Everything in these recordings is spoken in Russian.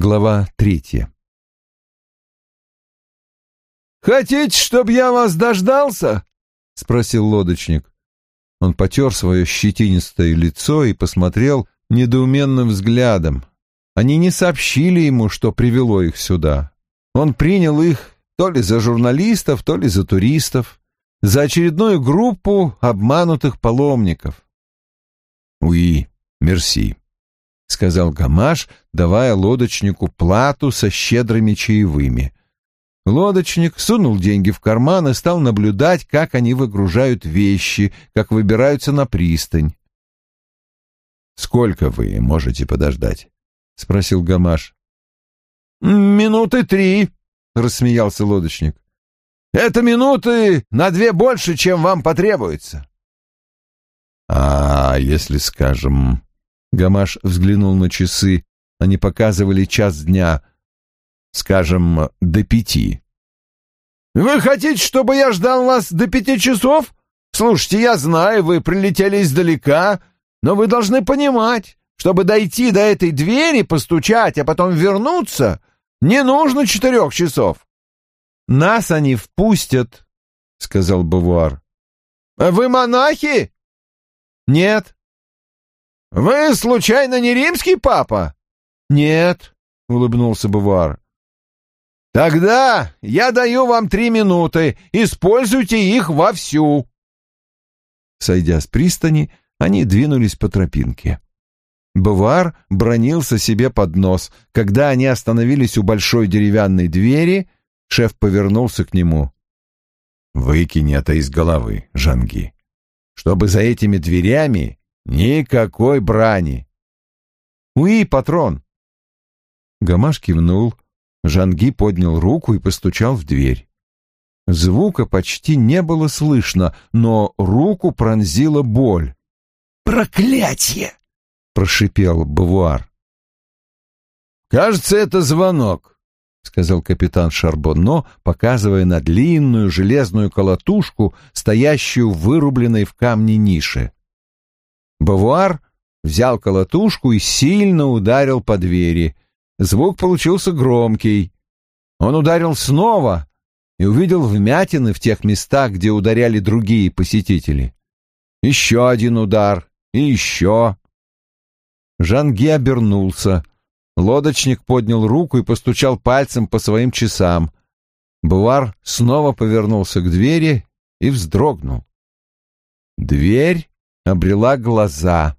Глава третья. «Хотите, чтобы я вас дождался?» — спросил лодочник. Он потер свое щетинистое лицо и посмотрел недоуменным взглядом. Они не сообщили ему, что привело их сюда. Он принял их то ли за журналистов, то ли за туристов, за очередную группу обманутых паломников. «Уи, мерси», — сказал Гамаш, давая лодочнику плату со щедрыми чаевыми. Лодочник сунул деньги в карман и стал наблюдать, как они выгружают вещи, как выбираются на пристань. «Сколько вы можете подождать?» — спросил Гамаш. «Минуты три», — рассмеялся лодочник. «Это минуты на две больше, чем вам потребуется». «А если, скажем...» Гамаш взглянул на часы. Они показывали час дня. «Скажем, до пяти». «Вы хотите, чтобы я ждал вас до пяти часов? Слушайте, я знаю, вы прилетели издалека, но вы должны понимать, чтобы дойти до этой двери, постучать, а потом вернуться, не нужно четырех часов». «Нас они впустят», — сказал Бавуар. «Вы монахи?» «Нет». «Вы, случайно, не римский папа?» «Нет», — улыбнулся Бавуар. «Тогда я даю вам три минуты. Используйте их вовсю». Сойдя с пристани, они двинулись по тропинке. Бавуар бронился себе под нос. Когда они остановились у большой деревянной двери, шеф повернулся к нему. «Выкинь это из головы, Жанги чтобы за этими дверями никакой брани. «Уи, патрон!» Гамаш кивнул, Жанги поднял руку и постучал в дверь. Звука почти не было слышно, но руку пронзила боль. «Проклятье!» — прошипел Бавуар. «Кажется, это звонок», сказал капитан Шарбонно, показывая на длинную железную колотушку, стоящую вырубленной в камне нише. Бавуар взял колотушку и сильно ударил по двери. Звук получился громкий. Он ударил снова и увидел вмятины в тех местах, где ударяли другие посетители. Еще один удар и еще. Жанги обернулся — Лодочник поднял руку и постучал пальцем по своим часам. Бувар снова повернулся к двери и вздрогнул. Дверь обрела глаза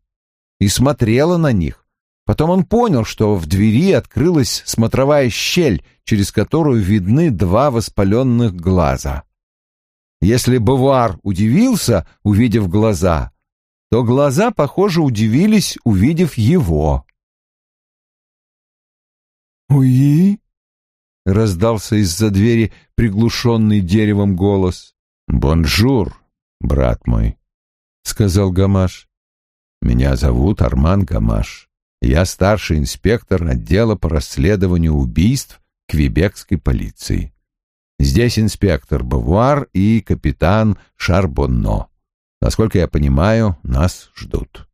и смотрела на них. Потом он понял, что в двери открылась смотровая щель, через которую видны два воспаленных глаза. Если Бавуар удивился, увидев глаза, то глаза, похоже, удивились, увидев его. «Oui?» — раздался из-за двери приглушенный деревом голос. «Bonjour, брат мой», — сказал Гамаш. «Меня зовут Арман Гамаш. Я старший инспектор отдела по расследованию убийств Квебекской полиции. Здесь инспектор Бавуар и капитан Шарбонно. Насколько я понимаю, нас ждут».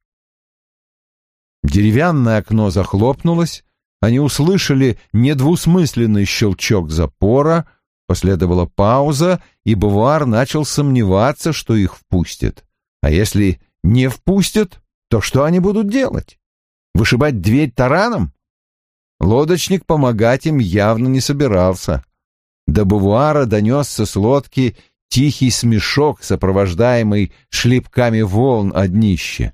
Деревянное окно захлопнулось, они услышали недвусмысленный щелчок запора, последовала пауза, и Бавуар начал сомневаться, что их впустят. А если не впустят, то что они будут делать? Вышибать дверь тараном? Лодочник помогать им явно не собирался. До Бавуара донесся с лодки тихий смешок, сопровождаемый шлепками волн о днище.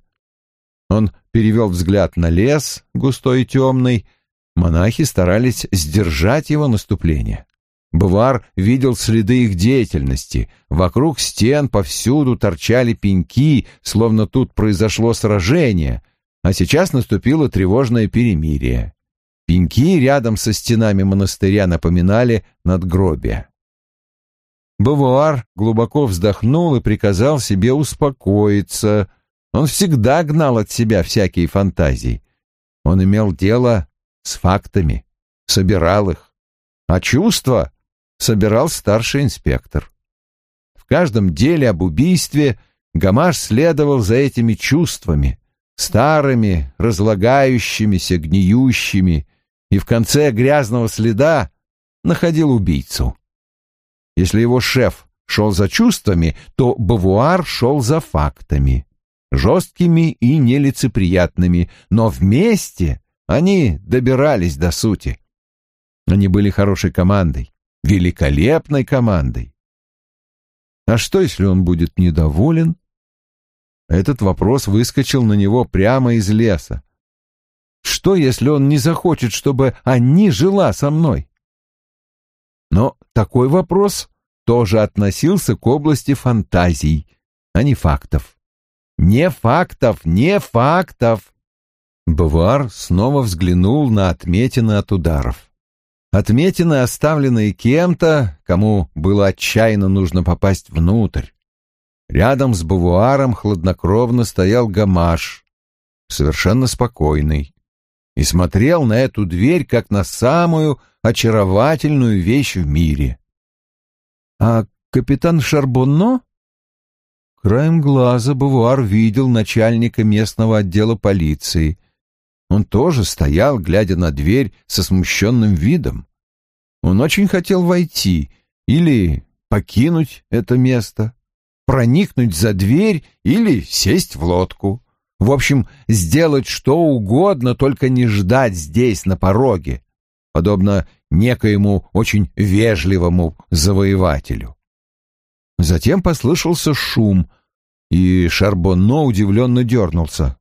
Он перевел взгляд на лес, густой и темный, Монахи старались сдержать его наступление. Бувар видел следы их деятельности. Вокруг стен повсюду торчали пеньки, словно тут произошло сражение, а сейчас наступило тревожное перемирие. Пеньки рядом со стенами монастыря напоминали надгробие. Бавуар глубоко вздохнул и приказал себе успокоиться. Он всегда гнал от себя всякие фантазии. Он имел дело с фактами, собирал их, а чувства собирал старший инспектор. В каждом деле об убийстве Гамаш следовал за этими чувствами, старыми, разлагающимися, гниющими, и в конце грязного следа находил убийцу. Если его шеф шел за чувствами, то Бавуар шел за фактами, жесткими и нелицеприятными, но вместе они добирались до сути. Они были хорошей командой, великолепной командой. А что, если он будет недоволен? Этот вопрос выскочил на него прямо из леса. Что, если он не захочет, чтобы они жила со мной? Но такой вопрос тоже относился к области фантазий, а не фактов. Не фактов, не фактов. Бавуар снова взглянул на отметины от ударов. Отметины, оставленные кем-то, кому было отчаянно нужно попасть внутрь. Рядом с Бавуаром хладнокровно стоял Гамаш, совершенно спокойный, и смотрел на эту дверь как на самую очаровательную вещь в мире. «А капитан Шарбонно?» Краем глаза Бавуар видел начальника местного отдела полиции — он тоже стоял, глядя на дверь со смущенным видом. Он очень хотел войти или покинуть это место, проникнуть за дверь или сесть в лодку. В общем, сделать что угодно, только не ждать здесь, на пороге, подобно некоему очень вежливому завоевателю. Затем послышался шум, и Шарбонно удивленно дернулся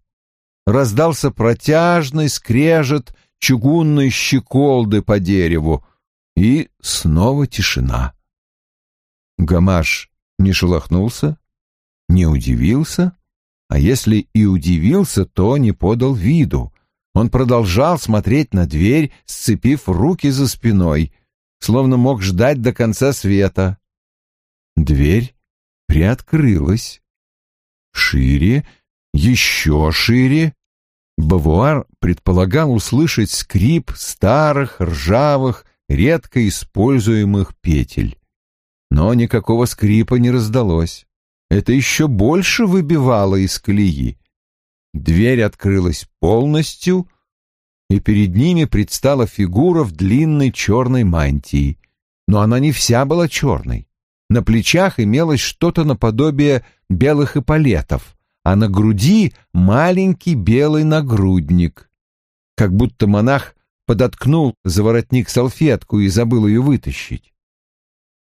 раздался протяжный скрежет чугунной щеколды по дереву, и снова тишина. Гамаш не шелохнулся, не удивился, а если и удивился, то не подал виду. Он продолжал смотреть на дверь, сцепив руки за спиной, словно мог ждать до конца света. Дверь приоткрылась. Шире, еще шире, Бавуар предполагал услышать скрип старых, ржавых, редко используемых петель. Но никакого скрипа не раздалось. Это еще больше выбивало из колеи. Дверь открылась полностью, и перед ними предстала фигура в длинной черной мантии. Но она не вся была черной. На плечах имелось что-то наподобие белых эполетов — а на груди маленький белый нагрудник. Как будто монах подоткнул за воротник салфетку и забыл ее вытащить.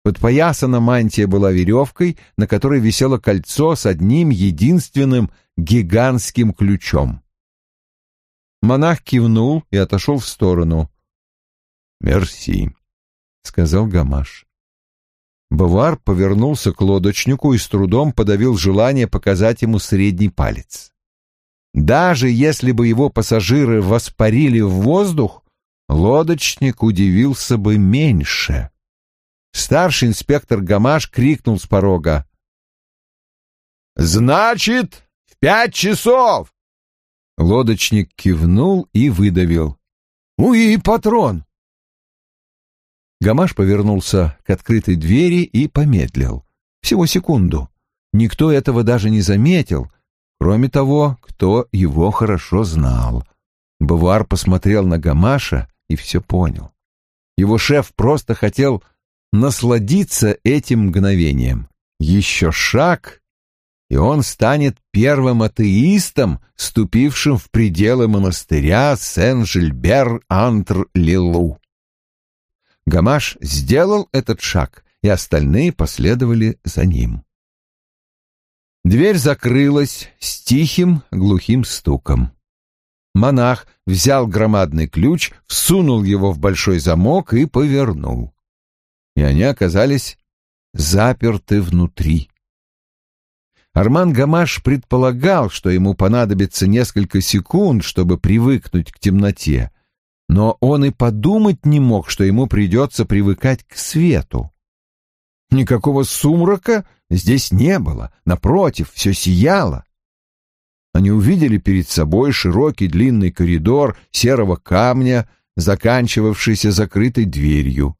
Подпоясана мантия была веревкой, на которой висело кольцо с одним единственным гигантским ключом. Монах кивнул и отошел в сторону. «Мерси», — сказал Гамаш. Бавар повернулся к лодочнику и с трудом подавил желание показать ему средний палец. Даже если бы его пассажиры воспарили в воздух, лодочник удивился бы меньше. Старший инспектор Гамаш крикнул с порога. «Значит, в пять часов!» Лодочник кивнул и выдавил. «Уи, патрон!» Гамаш повернулся к открытой двери и помедлил. Всего секунду. Никто этого даже не заметил, кроме того, кто его хорошо знал. Бавар посмотрел на Гамаша и все понял. Его шеф просто хотел насладиться этим мгновением. Еще шаг, и он станет первым атеистом, ступившим в пределы монастыря Сен-Жильбер-Антр-Лилу. Гамаш сделал этот шаг, и остальные последовали за ним. Дверь закрылась с тихим глухим стуком. Монах взял громадный ключ, всунул его в большой замок и повернул. И они оказались заперты внутри. Арман Гамаш предполагал, что ему понадобится несколько секунд, чтобы привыкнуть к темноте, но он и подумать не мог, что ему придется привыкать к свету. Никакого сумрака здесь не было, напротив, все сияло. Они увидели перед собой широкий длинный коридор серого камня, заканчивавшийся закрытой дверью.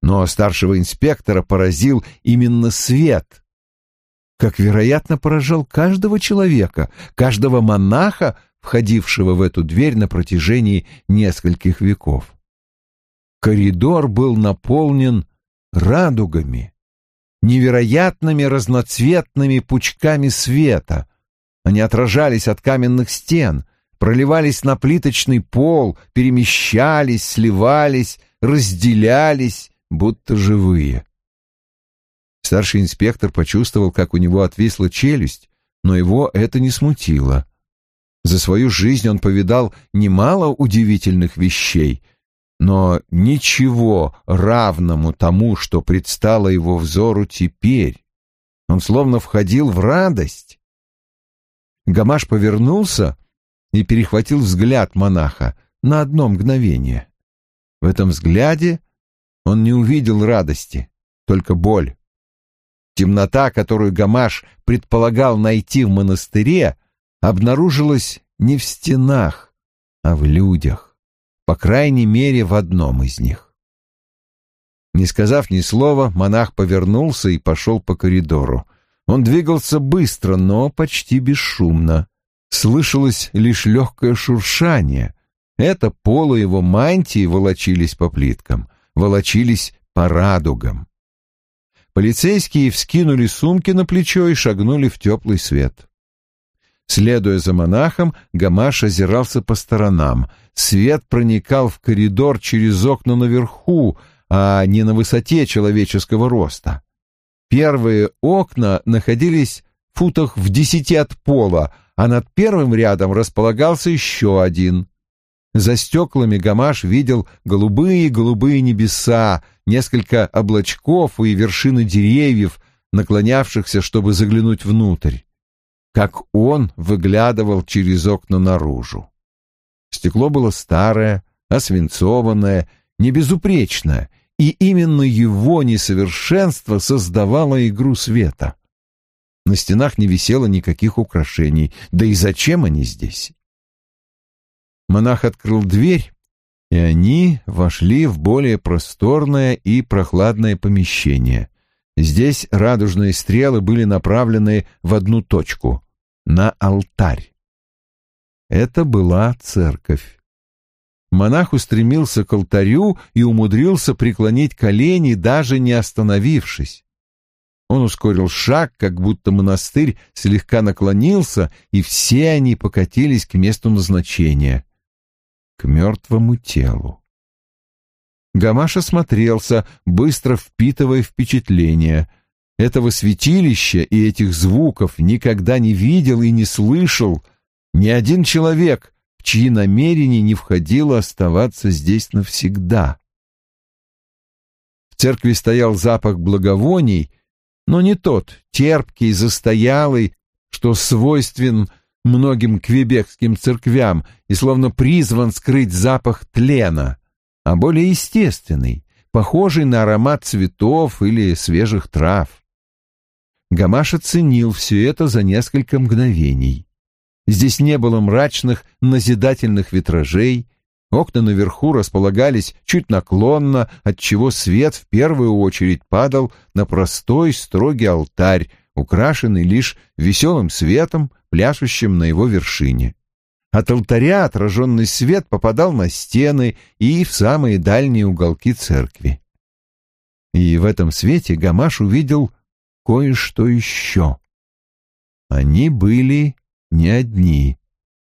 Но старшего инспектора поразил именно свет, как, вероятно, поражал каждого человека, каждого монаха, входившего в эту дверь на протяжении нескольких веков. Коридор был наполнен радугами, невероятными разноцветными пучками света. Они отражались от каменных стен, проливались на плиточный пол, перемещались, сливались, разделялись, будто живые. Старший инспектор почувствовал, как у него отвисла челюсть, но его это не смутило. За свою жизнь он повидал немало удивительных вещей, но ничего равному тому, что предстало его взору теперь. Он словно входил в радость. Гамаш повернулся и перехватил взгляд монаха на одно мгновение. В этом взгляде он не увидел радости, только боль. Темнота, которую Гамаш предполагал найти в монастыре, обнаружилась не в стенах, а в людях, по крайней мере, в одном из них. Не сказав ни слова, монах повернулся и пошел по коридору. Он двигался быстро, но почти бесшумно. Слышалось лишь легкое шуршание. Это полы его мантии волочились по плиткам, волочились по радугам. Полицейские вскинули сумки на плечо и шагнули в теплый свет. Следуя за монахом, Гамаш озирался по сторонам. Свет проникал в коридор через окна наверху, а не на высоте человеческого роста. Первые окна находились в футах в десяти от пола, а над первым рядом располагался еще один. За стеклами Гамаш видел голубые-голубые небеса, несколько облачков и вершины деревьев, наклонявшихся, чтобы заглянуть внутрь. Как он выглядывал через окна наружу. Стекло было старое, освинцованное, небезупречное, и именно его несовершенство создавало игру света. На стенах не висело никаких украшений, да и зачем они здесь? Монах открыл дверь, и они вошли в более просторное и прохладное помещение. Здесь радужные стрелы были направлены в одну точку — на алтарь. Это была церковь. Монах устремился к алтарю и умудрился преклонить колени, даже не остановившись. Он ускорил шаг, как будто монастырь слегка наклонился, и все они покатились к месту назначения к мертвому телу. Гамаш осмотрелся, быстро впитывая впечатление. Этого святилища и этих звуков никогда не видел и не слышал ни один человек, в чьи намерения не входило оставаться здесь навсегда. В церкви стоял запах благовоний, но не тот, терпкий, застоялый, что свойствен многим квебекским церквям и словно призван скрыть запах тлена, а более естественный, похожий на аромат цветов или свежих трав. Гамаш оценил все это за несколько мгновений. Здесь не было мрачных назидательных витражей, окна наверху располагались чуть наклонно, отчего свет в первую очередь падал на простой строгий алтарь, украшенный лишь веселым светом, пляшущим на его вершине. От алтаря отраженный свет попадал на стены и в самые дальние уголки церкви. И в этом свете Гамаш увидел кое-что еще. Они были не одни.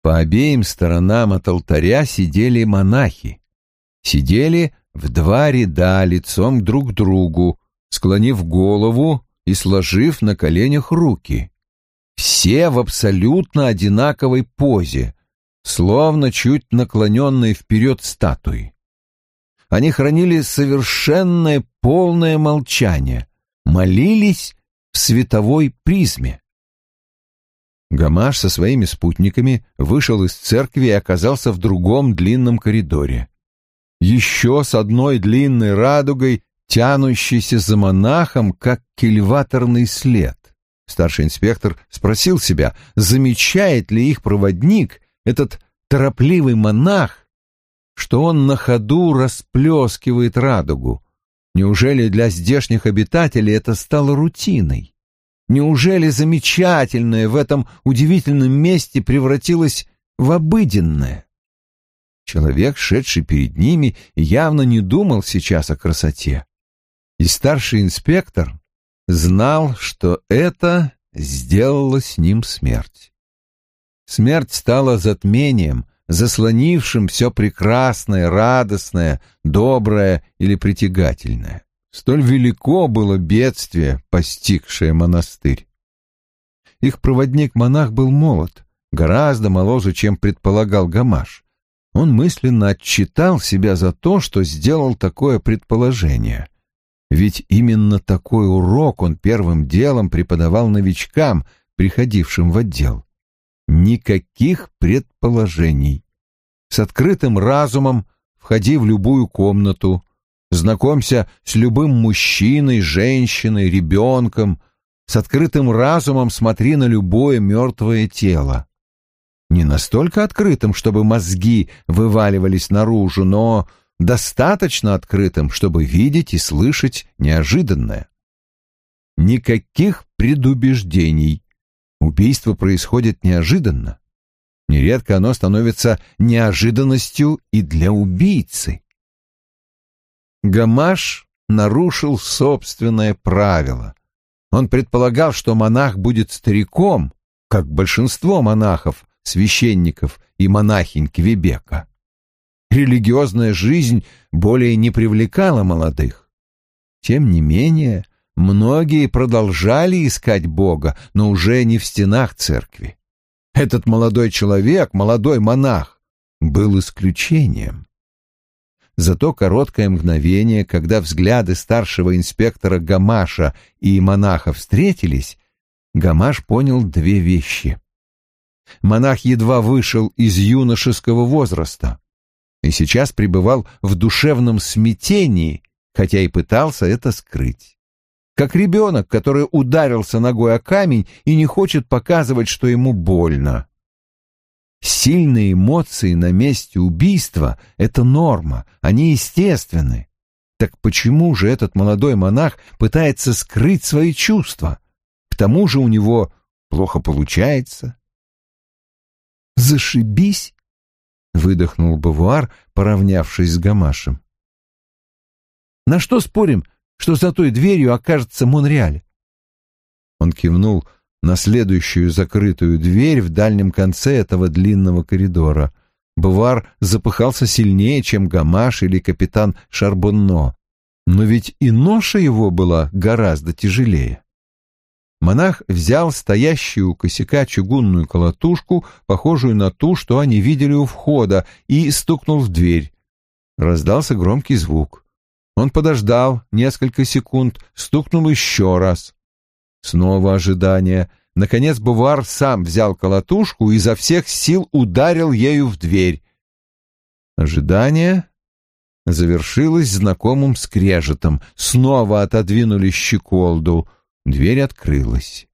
По обеим сторонам от алтаря сидели монахи. Сидели в два ряда лицом друг к другу, склонив голову и сложив на коленях руки. Все в абсолютно одинаковой позе, словно чуть наклоненные вперед статуи. Они хранили совершенное полное молчание, молились в световой призме. Гамаш со своими спутниками вышел из церкви и оказался в другом длинном коридоре. Еще с одной длинной радугой, тянущейся за монахом, как кильваторный след. Старший инспектор спросил себя, замечает ли их проводник, этот торопливый монах, что он на ходу расплескивает радугу. Неужели для здешних обитателей это стало рутиной? Неужели замечательное в этом удивительном месте превратилось в обыденное. Человек, шедший перед ними, явно не думал сейчас о красоте. И старший инспектор знал, что это сделала с ним смерть. Смерть стала затмением, заслонившим все прекрасное, радостное, доброе или притягательное. Столь велико было бедствие, постигшее монастырь. Их проводник-монах был молод, гораздо моложе, чем предполагал Гамаш. Он мысленно отчитал себя за то, что сделал такое предположение. Ведь именно такой урок он первым делом преподавал новичкам, приходившим в отдел. Никаких предположений. С открытым разумом входи в любую комнату, знакомься с любым мужчиной, женщиной, ребенком, с открытым разумом смотри на любое мертвое тело. Не настолько открытым, чтобы мозги вываливались наружу, но достаточно открытым, чтобы видеть и слышать неожиданное. Никаких предубеждений. Убийство происходит неожиданно. Нередко оно становится неожиданностью и для убийцы. Гамаш нарушил собственное правило. Он предполагал, что монах будет стариком, как большинство монахов, священников и монахинь Квебека. Религиозная жизнь более не привлекала молодых. Тем не менее, многие продолжали искать Бога, но уже не в стенах церкви. Этот молодой человек, молодой монах, был исключением. За то короткое мгновение, когда взгляды старшего инспектора Гамаша и монаха встретились, Гамаш понял две вещи. Монах едва вышел из юношеского возраста и сейчас пребывал в душевном смятении, хотя и пытался это скрыть. Как ребенок, который ударился ногой о камень и не хочет показывать, что ему больно. Сильные эмоции на месте убийства — это норма, они естественны. Так почему же этот молодой монах пытается скрыть свои чувства? К тому же у него плохо получается. «Зашибись!» — выдохнул Бавуар, поравнявшись с Гамашем. «На что спорим, что за той дверью окажется Монреаль?» Он кивнул на следующую закрытую дверь в дальнем конце этого длинного коридора. Бувар запыхался сильнее, чем Гамаш или капитан Шарбонно, но ведь и ноша его была гораздо тяжелее. Монах взял стоящую у косяка чугунную колотушку, похожую на ту, что они видели у входа, и стукнул в дверь. Раздался громкий звук. Он подождал несколько секунд, стукнул еще раз. Снова ожидание. Наконец Бувар сам взял колотушку и изо всех сил ударил ею в дверь. Ожидание завершилось знакомым скрежетом. Снова отодвинули щеколду. Дверь открылась.